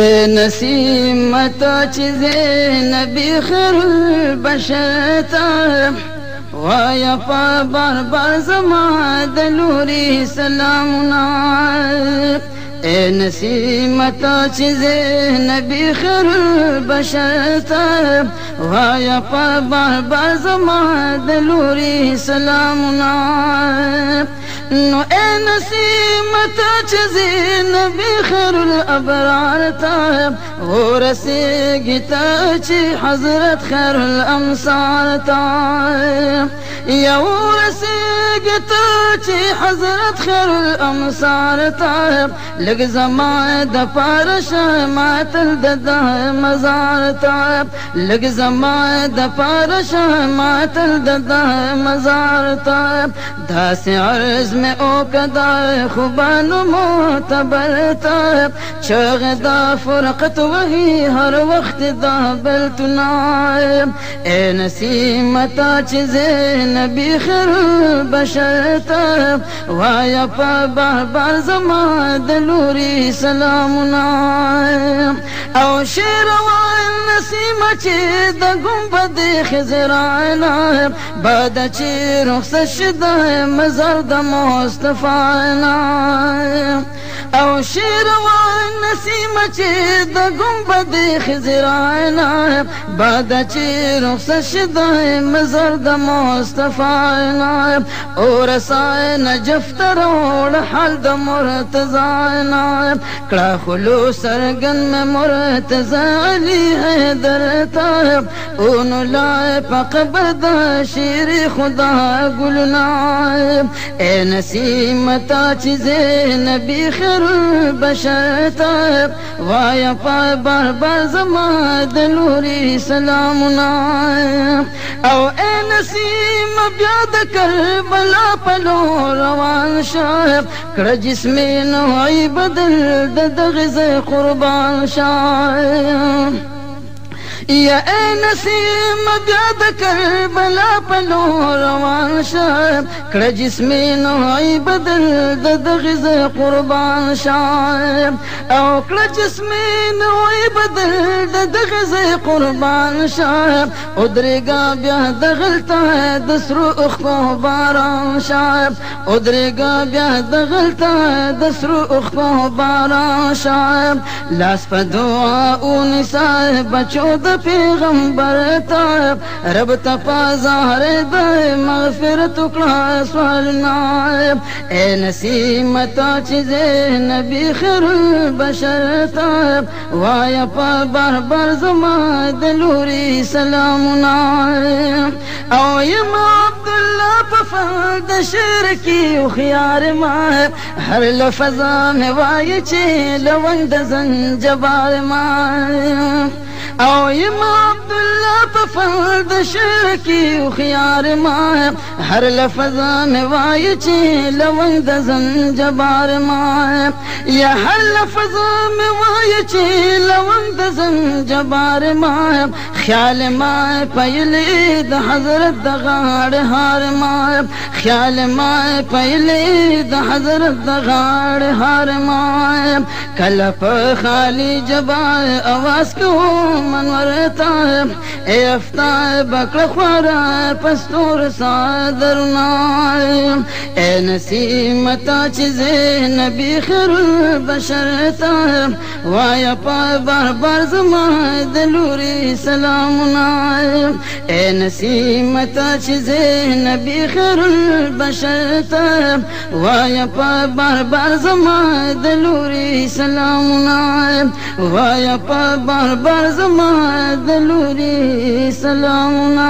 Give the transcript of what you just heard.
اے نسیم تا چې نبی خیر البشر تا وایا په بار بار زما د لوري سلامونه اے نسیم تا چې نبی خیر البشر تا وایا په بار بار زما د لوري سلامونه نو اے نسیم تا چې نبی خیر الابرار تا ورسیږي تا چې حضرت خیر الامصار تا یا ورسیږي تا چې حضرت خیر الامصار تا لګ زما د پارش ماتل د مزار تا لګ زما د پارش ماتل د مزار تا داسې عرض میں أو کدا خوبان معتبر چغ دا فرقت وہی ہر وقت دا بلتنا اے نسیم تا چیز نبی خیر بشر تا وایا پا بار زما دلوری سلامنا أو شیر وای نسیم چې د ګمبد خزرانا بعد چې رخصت شد مزار د مصطفی نه أو شیر وای نسیم چې د ګمبد خزرانا بعد چې رخصت شده مزار د مصطفی أو رسای نجف تروړ حال د مرتضی کړه خلو سرګن میں مرتضی علی حیدر تا اونو لائے پقبر دا شیر خدا گلنا اے نسیم تا چیزے نبی خیر البشر ته وایا په بربر زما د لوري سلامونه. او اے نسیم بیا د کربلا په لور روان شه کړه جسم نوعی بدل د دغه قربان شه یا اے نسیم بیا د کربلا په نور روان شه کړه جسمي نوعي بدل د دغه قربان شه او کړه جسمي نوعي بدل د دغه قربان شه أو درېګا بیا دغلته د سرو اخو باران شه أو درېګا بیا دغلته د سرو اخو باران شه لاس په دعا أو نساء بچو د پیغمبر تا رب تا پازار د مغفرت کړه سوالنا اے نسیم تا چې نبی خیر البشر تا وایا په بار بار زما د لوري سلامنا او یم عبد الله په فرد شرکی او خيار ما. هر لفظا مې وای چې لوند زنجبار ما او یم عبدالله په فرد شرکی او خيار ما هر لفظ مې وای چې لوند د زنجبار ما یا هر لفظ مې وای چې لوند د زنجبار ما خیال ما پېلې د حضرت د غاړ هار ما خیال ما پېلې د حضرت د غاړ هار ما کله په خالی جبا اواز کوم منور اے افتا بکړه خورا پستور صادرنا اے نسیم تا چې نبی خیر البشر تا وایا پا بار بار زما د لوري سلامنا اے نسیم تا چې نبی خیر البشر تا وایا پا بار بار زما د لوري سلامنا وایا پا بار بار زما د لوري سلامونه